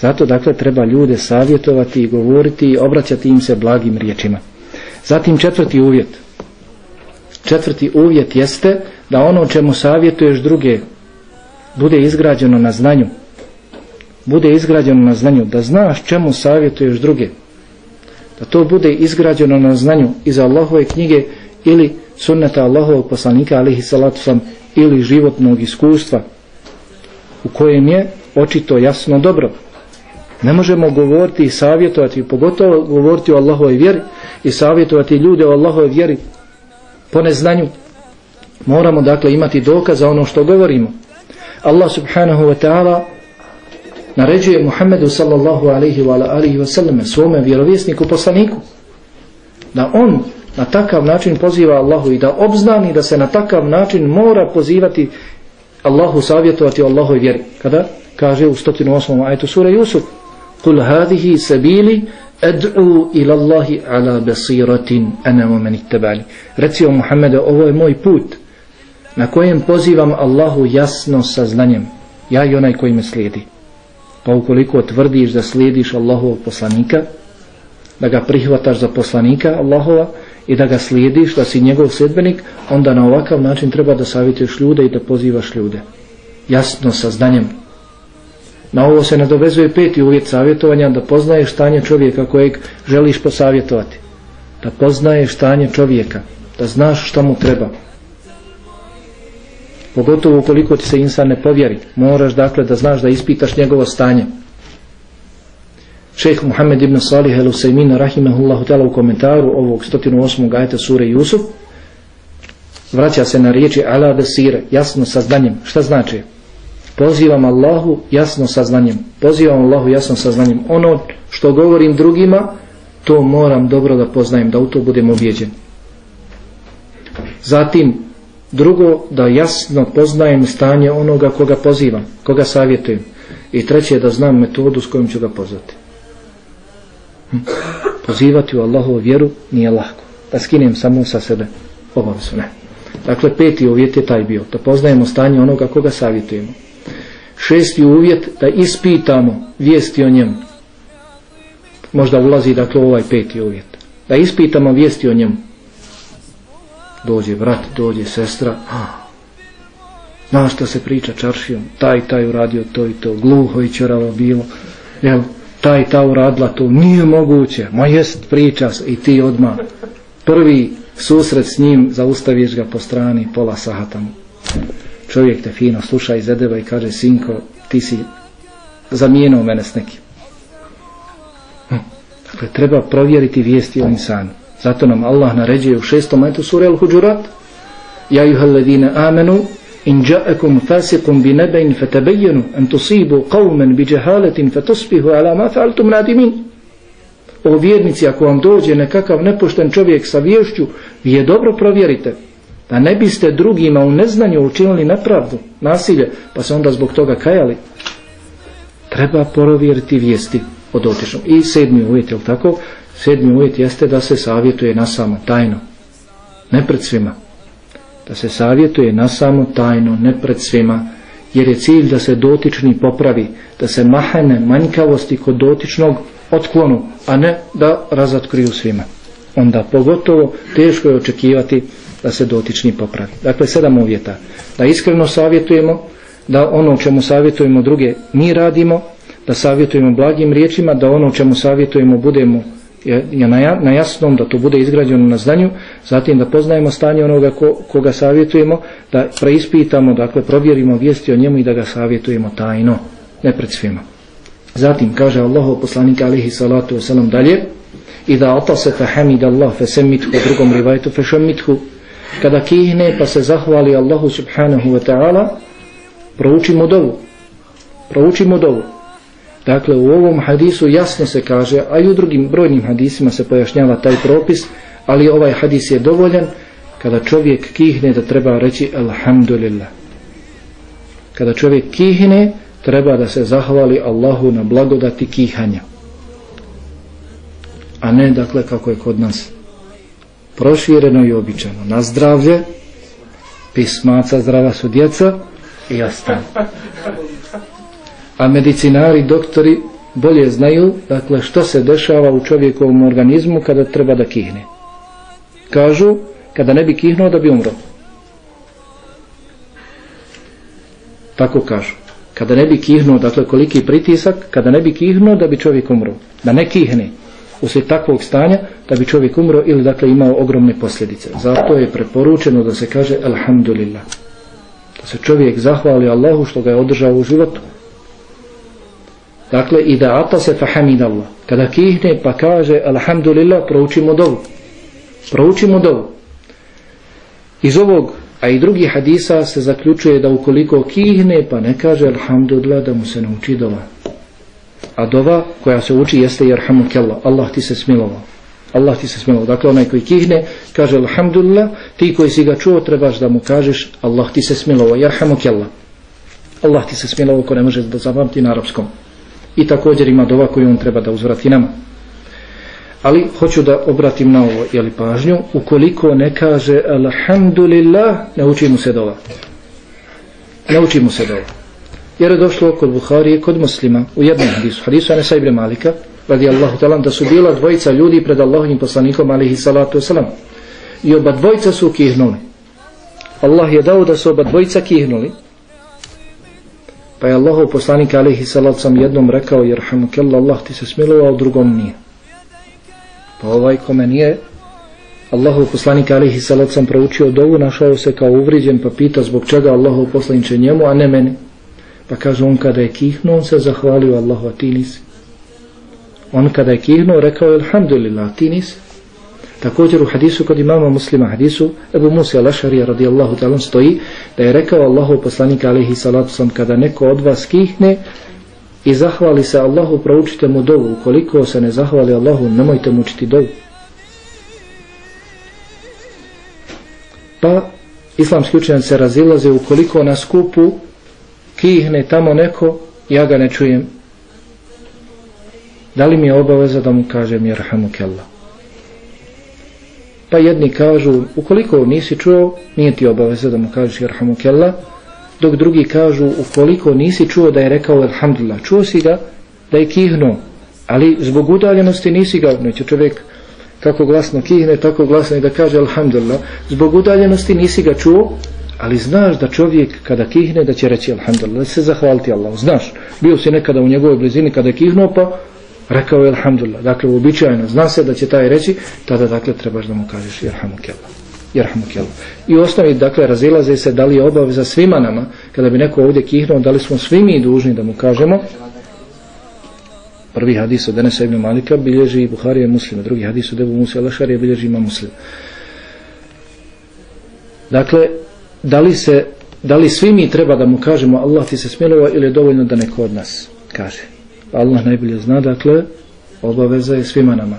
Zato dakle treba ljude savjetovati i govoriti i obraćati im se blagim riječima. Zatim četvrti uvjet četvrti uvjet jeste da ono čemu savjetuješ druge bude izgrađeno na znanju. Bude izgrađeno na znanju da znaš čemu savjetuješ druge. Da to bude izgrađeno na znanju iz Allahove knjige ili sunneta Allahovog poslanika alihi salatu sam ili životnog iskustva u kojem je očito jasno dobro. Ne možemo govoriti i savjetovati pogotovo govoriti o Allahovoj vjeri i savjetovati ljude o Allahovoj vjeri po neznanju moramo dakle imati dokaz za ono što govorimo Allah subhanahu wa ta'ala naređuje Muhammedu sallallahu alaihi wa alaihi wa sallam svome vjerovjesniku poslaniku da on na takav način poziva Allahu i da obznani da se na takav način mora pozivati Allahu savjetovati o Allahoj vjeri. Kada kaže u 108. ajtu sura Jusuf Kul hadihi sabili ad'u ila Allahi ala basiratin ana wa man ittaba'ani. Reci o Muhammede, ovo je moj put na kojem pozivam Allahu jasno sa znanjem. Ja i onaj koji me slijedi. Pa ukoliko tvrdiš da slijediš Allahovog poslanika, da ga prihvataš za poslanika Allahova, i da ga slijediš, da si njegov sljedbenik, onda na ovakav način treba da savjetuješ ljude i da pozivaš ljude. Jasno, sa znanjem. Na ovo se nadovezuje peti uvjet savjetovanja, da poznaješ stanje čovjeka kojeg želiš posavjetovati. Da poznaješ stanje čovjeka, da znaš šta mu treba. Pogotovo ukoliko ti se insan ne povjeri, moraš dakle da znaš da ispitaš njegovo stanje. Šejh Muhammed ibn Salih el-Usaymin rahimahullahu ta'ala u komentaru ovog 108. ajeta sure Jusuf vraća se na riječi ala besire, jasno sa znanjem. Šta znači? Pozivam Allahu jasno sa znanjem. Pozivam Allahu jasno sa znanjem. Ono što govorim drugima, to moram dobro da poznajem, da u to budem objeđen. Zatim, drugo, da jasno poznajem stanje onoga koga pozivam, koga savjetujem. I treće, da znam metodu s kojom ću ga pozvati pozivati u Allahovu vjeru nije lahko da skinem samo sa sebe obavezu ne Dakle, peti uvjet je taj bio, da poznajemo stanje onoga koga savjetujemo. Šesti uvjet, da ispitamo vijesti o njemu. Možda ulazi, dakle, ovaj peti uvjet. Da ispitamo vijesti o njemu. Dođe brat, dođe sestra, Znaš što se priča čaršijom, taj taj uradio to i to, gluho i čoravo bilo, jel, taj ta uradila to, nije moguće, ma jest priča i ti odmah. Prvi susret s njim zaustaviš ga po strani pola sahata čovjek te fino sluša iz edeba i kaže sinko ti si zamijenuo mene s nekim. Hm. dakle treba provjeriti vijesti o insanu. Zato nam Allah naređuje u šestom metu sura Al-Huđurat ja juhal ladine amenu in ja'akum fasiqun bi nabain fatabayyanu an tusibu qauman bi jahalatin fatusbihu ala ma fa'altum nadimin. O vjernici ako vam dođe nekakav nepošten čovjek sa vješću vi je dobro provjerite da ne biste drugima u neznanju učinili nepravdu nasilje pa se onda zbog toga kajali. Treba provjeriti vijesti o dotičnom i sedmi uvjet je tako? Sedmi uvjet jeste da se savjetuje na samo tajno ne pred svima. Da se savjetuje na samo tajno, ne pred svima, jer je cilj da se dotični popravi, da se mahane manjkavosti kod dotičnog otklonu, a ne da razatkriju svima. Onda pogotovo teško je očekivati da se dotični popravi. Dakle, sedam uvjeta. Da iskreno savjetujemo, da ono čemu savjetujemo druge mi radimo, da savjetujemo blagim riječima, da ono čemu savjetujemo budemo je na jasnom, da to bude izgrađeno na znanju, zatim da poznajemo stanje onoga ko, koga savjetujemo, da preispitamo, dakle provjerimo vijesti o njemu i da ga savjetujemo tajno, ne pred svima. Zatim kaže Allahu poslanik alihi salatu wasalam dalje i da atase fa hamid Allah drugom rivajtu fe šemmithu kada kihne pa se zahvali Allahu subhanahu wa ta'ala proučimo dovu proučimo dovu Dakle, u ovom hadisu jasno se kaže, a i u drugim brojnim hadisima se pojašnjava taj propis, ali ovaj hadis je dovoljan kada čovjek kihne da treba reći Alhamdulillah. Kada čovjek kihne, treba da se zahvali Allahu na blagodati kihanja. A ne, dakle, kako je kod nas prošireno i običano. Na zdravlje, pismaca zdrava su djeca i ostane a medicinari, doktori bolje znaju dakle što se dešava u čovjekovom organizmu kada treba da kihne. Kažu, kada ne bi kihnuo da bi umro. Tako kažu. Kada ne bi kihnuo, dakle koliki pritisak, kada ne bi kihnuo da bi čovjek umro. Da ne kihne uslijed takvog stanja da bi čovjek umro ili dakle imao ogromne posljedice. Zato je preporučeno da se kaže Alhamdulillah. Da se čovjek zahvali Allahu što ga je održao u životu Dakle, i da ata se fahamid Allah. Kada kihne pa kaže Alhamdulillah, proučimo dovu. Proučimo dovu. Iz ovog, a i drugih hadisa se zaključuje da ukoliko kihne pa ne kaže Alhamdulillah da mu se nauči dova. A dova koja se uči jeste Jerhamukallah. Allah ti se smilovao. Allah ti se smilovao. Dakle, onaj koji kihne kaže Alhamdulillah, ti koji si ga čuo trebaš da mu kažeš Allah ti se smilovao. Jerhamukallah. Allah ti se smilovao ko ne može da zapamti na arapskom i također ima dova koju on treba da uzvrati nama. Ali hoću da obratim na ovo jeli pažnju, ukoliko ne kaže alhamdulillah, ne uči mu se dova. Ne uči mu se dova. Jer je došlo kod Buhari i kod muslima u jednom hadisu, hadisu Anesa ibn Malika, radi Allahu talan, da su bila dvojica ljudi pred Allahovim poslanikom, alihi salatu wasalam. I oba dvojica su kihnuli. Allah je dao da su oba dvojica kihnuli, Pa je Allahov poslanik alihi salat sam jednom rekao jer hamukella Allah ti se smilovao, drugom nije. Pa ovaj kome nije Allahov poslanik alihi salat sam proučio dovu, našao se kao uvriđen pa pita zbog čega Allahov poslaniče njemu, a ne meni. Pa kaže on kada je kihnuo, on se zahvalio Allahu, a ti nisi. On kada je kihnuo, rekao je alhamdulillah, ti nisi. Također u hadisu kod imama muslima hadisu Ebu Musa al-Ašarija radijallahu ta'ala stoji da je rekao Allahu poslanik alaihi salatu sam kada neko od vas kihne i zahvali se Allahu proučite mu dovu ukoliko se ne zahvali Allahu nemojte mu učiti dovu pa islamski učenjac se razilaze ukoliko na skupu kihne tamo neko ja ga ne čujem. Da li mi je obaveza da mu kažem jerhamu kellahu Pa jedni kažu, ukoliko nisi čuo, nije ti obaveza da mu kažeš kella, dok drugi kažu, ukoliko nisi čuo da je rekao alhamdulillah, čuo si ga da je kihnuo, ali zbog udaljenosti nisi ga, neće čovjek kako glasno kihne, tako glasno i da kaže alhamdulillah, zbog udaljenosti nisi ga čuo, ali znaš da čovjek kada kihne da će reći alhamdulillah, da se zahvaliti Allah, znaš, bio si nekada u njegovoj blizini kada je kihnuo pa rekao je alhamdulillah, dakle uobičajeno, zna se da će taj reći, tada dakle trebaš da mu kažeš jerhamukellah. I u osnovi dakle razilaze se da li je obaveza svima nama, kada bi neko ovdje kihnuo, da li smo svi mi dužni da mu kažemo Prvi hadis od Enesa ibn Malika bilježi i Buharije muslima. Drugi hadis od Ebu Musa Lašarije bilježi ima muslim. Dakle, da li, se, da li svi mi treba da mu kažemo Allah ti se smjelova ili je dovoljno da neko od nas kaže. Allah najbolje zna, dakle, obaveza je svima nama.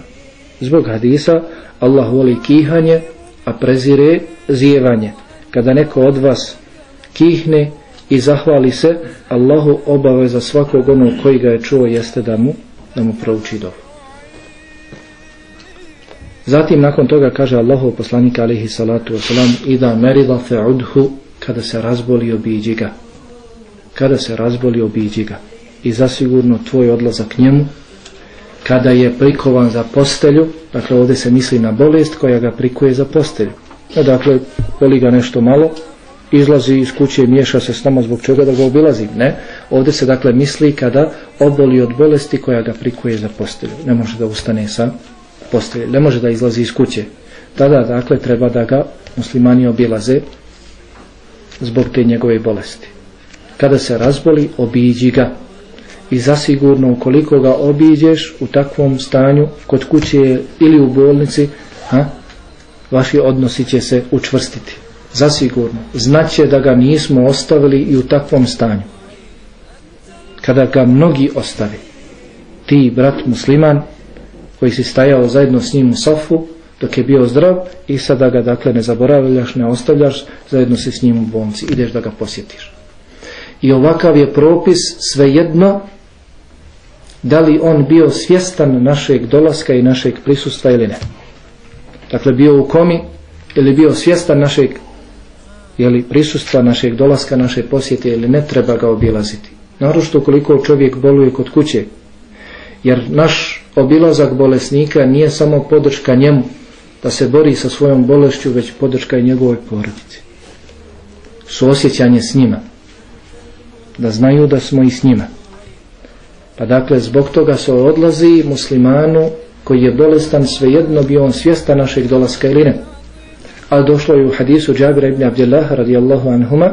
Zbog hadisa Allah voli kihanje, a prezire zijevanje. Kada neko od vas kihne i zahvali se, Allahu obaveza svakog onog koji ga je čuo jeste da mu da mu prouči dovu. Zatim nakon toga kaže Allahov poslanik alihi salatu wasalam Ida merila fe'udhu kada se razboli obiđi ga. Kada se razboli obiđi ga. I zasigurno tvoj odlazak njemu kada je prikovan za postelju, dakle ovdje se misli na bolest koja ga prikuje za postelju. Dakle, boli ga nešto malo, izlazi iz kuće i miješa se s nama zbog čega da ga obilazi. Ne, ovdje se dakle misli kada oboli od bolesti koja ga prikuje za postelju. Ne može da ustane sa postelje, ne može da izlazi iz kuće. Tada dakle treba da ga muslimani obilaze zbog te njegove bolesti. Kada se razboli, obiđi ga. I zasigurno ukoliko ga obiđeš u takvom stanju, kod kuće ili u bolnici, ha, vaši odnosi će se učvrstiti zasigurno znaće da ga nismo ostavili i u takvom stanju kada ga mnogi ostavi ti brat musliman koji si stajao zajedno s njim u sofu dok je bio zdrav i sada ga dakle ne zaboravljaš, ne ostavljaš zajedno si s njim u bolnici, ideš da ga posjetiš i ovakav je propis svejedno da li on bio svjestan našeg dolaska i našeg prisustva ili ne dakle bio u komi ili bio svjestan našeg jeli, prisustva našeg dolaska, naše posjete ili ne treba ga obilaziti. Naročito koliko čovjek boluje kod kuće. Jer naš obilazak bolesnika nije samo podrška njemu da se bori sa svojom bolešću, već podrška i njegovoj porodici. Suosjećanje s njima. Da znaju da smo i s njima. Pa dakle, zbog toga se odlazi muslimanu koji je bolestan svejedno bio on svjestan našeg dolaska ili ne a došlo je u hadisu Džabira ibn Abdillah radijallahu anhuma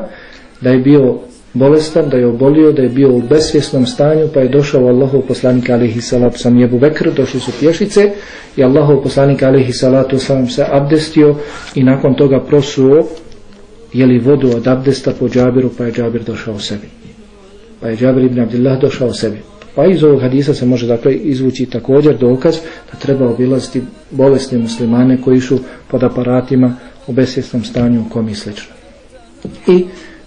da je bio bolestan, da je obolio, da je bio u besvjesnom stanju pa je došao Allahov poslanik alihi salatu sam jebu Bekr, došli su pješice i Allahov poslanik alihi salatu sam se abdestio i nakon toga prosuo jeli vodu od abdesta po Džabiru pa je Džabir došao sebi pa je Džabir ibn Abdillah došao sebi pa iz ovog hadisa se može dakle izvući također dokaz da treba obilaziti bolesne muslimane koji su pod aparatima u besvjesnom stanju u komi slično. I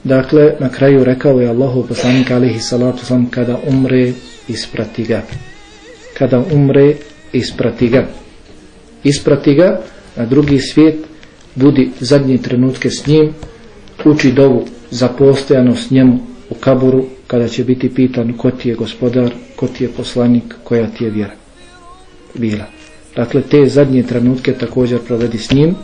dakle na kraju rekao je Allahu poslanik alihi salatu sam kada umre isprati ga. Kada umre isprati ga. Isprati ga na drugi svijet budi zadnje trenutke s njim uči dovu za postojanost njemu u kaburu kada će biti pitan ko ti je gospodar, ko ti je poslanik, koja ti je vjera bila. Dakle, te zadnje trenutke također provedi s njim,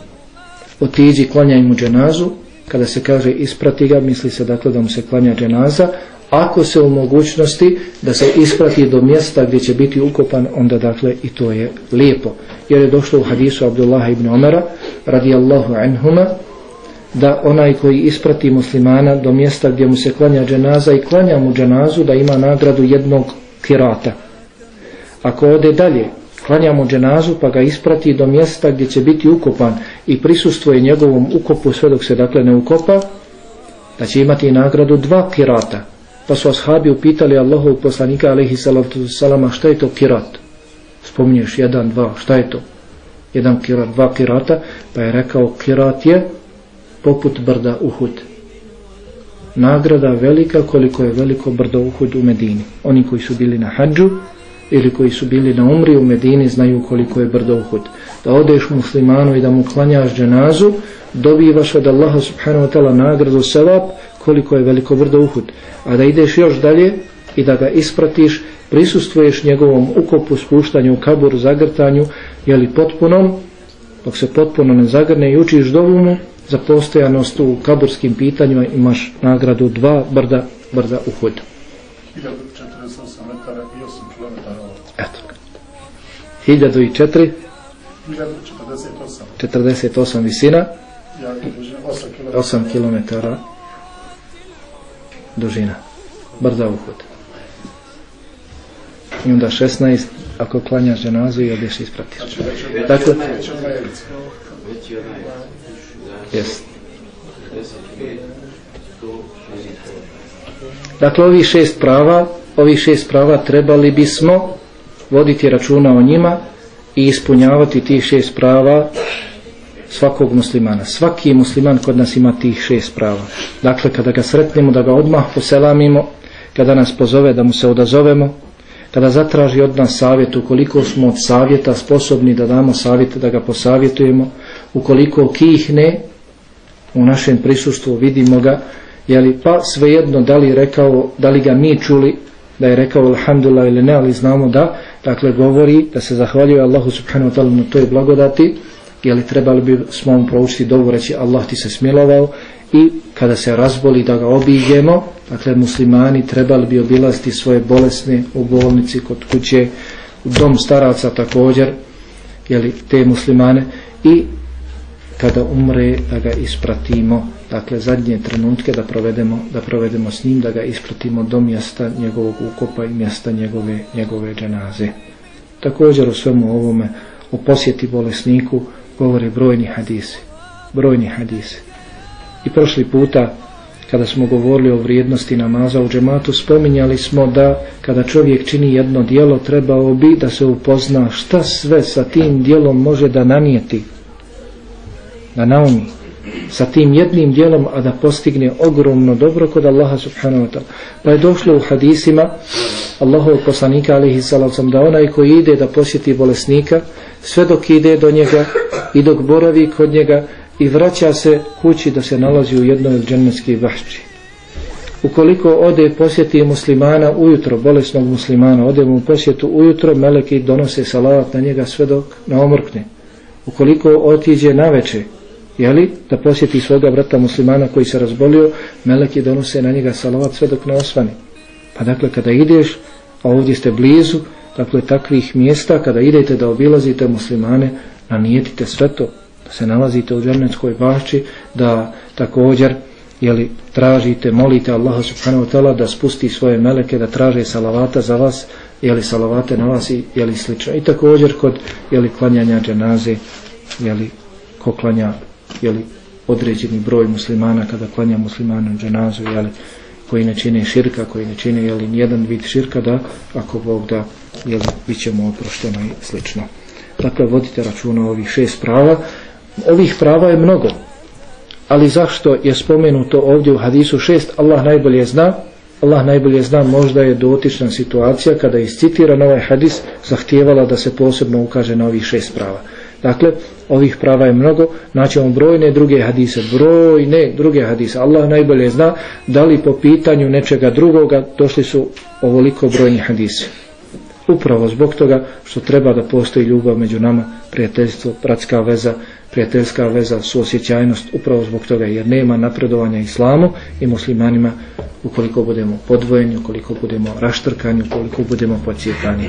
otiđi, klanjaj mu dženazu, kada se kaže isprati ga, misli se dakle da mu se klanja dženaza, ako se u mogućnosti da se isprati do mjesta gdje će biti ukopan, onda dakle i to je lijepo. Jer je došlo u hadisu Abdullah ibn Omara, radijallahu anhuma, da onaj koji isprati muslimana do mjesta gdje mu se klanja dženaza i klanja mu dženazu da ima nagradu jednog kirata. Ako ode dalje, klanja mu dženazu pa ga isprati do mjesta gdje će biti ukopan i prisustvuje njegovom ukopu sve dok se dakle ne ukopa, da će imati nagradu dva kirata. Pa su ashabi upitali Allahov poslanika alaihi salatu salama šta je to kirat? Spominješ jedan, dva, šta je to? Jedan kirat, dva kirata, pa je rekao kirat je poput brda Uhud. Nagrada velika koliko je veliko brdo Uhud u Medini. Oni koji su bili na hađu, ili koji su bili na umri u Medini znaju koliko je brdo Uhud. Da odeš muslimanu i da mu klanjaš dženazu, dobivaš od Allaha subhanahu wa ta'ala nagradu sevap koliko je veliko brdo Uhud. A da ideš još dalje i da ga ispratiš, prisustvuješ njegovom ukopu, spuštanju u kabur, zagrtanju, jeli potpunom, dok se potpuno ne zagrne i učiš dovoljno za postojanost u kaburskim pitanjima imaš nagradu dva brda, brda Uhud. 1048 1004 1048. 48 visina, Ja dužina 8 km. 8 km dužina. Brda Uhud. I onda 16 ako klanjaš ženazu i odeš ispratiš. Znači, Dakle, jest. Dakle, ovih šest prava, ovih šest prava trebali bismo voditi računa o njima i ispunjavati tih šest prava svakog muslimana. Svaki musliman kod nas ima tih šest prava. Dakle, kada ga sretnemo, da ga odmah poselamimo, kada nas pozove da mu se odazovemo, kada zatraži od nas savjet, ukoliko smo od savjeta sposobni da damo savjet, da ga posavjetujemo, ukoliko kihne, u našem prisustvu vidimo ga, jeli, pa svejedno da li rekao, da li ga mi čuli, da je rekao alhamdulillah ili ne, ali znamo da, dakle govori da se zahvaljuje Allahu subhanahu wa ta'ala na toj blagodati, jeli trebali bi smo mu proučiti reći Allah ti se smilovao i kada se razboli da ga obiđemo, dakle muslimani trebali bi obilaziti svoje bolesne u bolnici, kod kuće, u dom staraca također, jeli te muslimane i kada umre da ga ispratimo dakle zadnje trenutke da provedemo da provedemo s njim da ga ispratimo do mjesta njegovog ukopa i mjesta njegove njegove dženaze. Također u svemu ovome o posjeti bolesniku govore brojni hadisi brojni hadisi. I prošli puta kada smo govorili o vrijednosti namaza u džematu spominjali smo da kada čovjek čini jedno dijelo trebao bi da se upozna šta sve sa tim dijelom može da nanijeti da naumi sa tim jednim dijelom, a da postigne ogromno dobro kod Allaha subhanahu wa ta'ala. Pa je došlo u hadisima Allahov poslanika alihi salacom da onaj koji ide da posjeti bolesnika, sve dok ide do njega i dok boravi kod njega i vraća se kući da se nalazi u jednoj od džennetskih bašći. Ukoliko ode posjeti muslimana ujutro, bolesnog muslimana, ode mu posjetu ujutro, meleki donose salavat na njega sve dok ne omrkne. Ukoliko otiđe na večer, jeli, da posjeti svoga brata muslimana koji se razbolio, meleki donose na njega salavat sve dok ne osvani. Pa dakle, kada ideš, a ovdje ste blizu, dakle, takvih mjesta, kada idete da obilazite muslimane, nanijetite sve to, da se nalazite u džernetskoj bašći, da također, jeli, tražite, molite Allaha subhanahu wa ta'ala da spusti svoje meleke, da traže salavata za vas, jeli salavate na vas i jeli slično. I također kod jeli klanjanja dženaze, jeli ko klanja jeli, određeni broj muslimana kada klanja muslimanu dženazu jeli, koji ne čine širka, koji ne čine jeli, nijedan vid širka da ako Bog da jeli, bit ćemo oprošteno i slično. Dakle, vodite računa ovih šest prava. Ovih prava je mnogo, ali zašto je spomenuto ovdje u hadisu šest, Allah najbolje zna, Allah najbolje zna, možda je dotična situacija kada je iscitiran ovaj hadis zahtijevala da se posebno ukaže na ovih šest prava. Dakle, ovih prava je mnogo, naćemo brojne druge hadise, brojne druge hadise. Allah najbolje zna da li po pitanju nečega drugoga došli su ovoliko brojni hadise. Upravo zbog toga što treba da postoji ljubav među nama, prijateljstvo, bratska veza, prijateljska veza, suosjećajnost, upravo zbog toga jer nema napredovanja islamu i muslimanima ukoliko budemo podvojeni, ukoliko budemo raštrkani, ukoliko budemo pocijepani.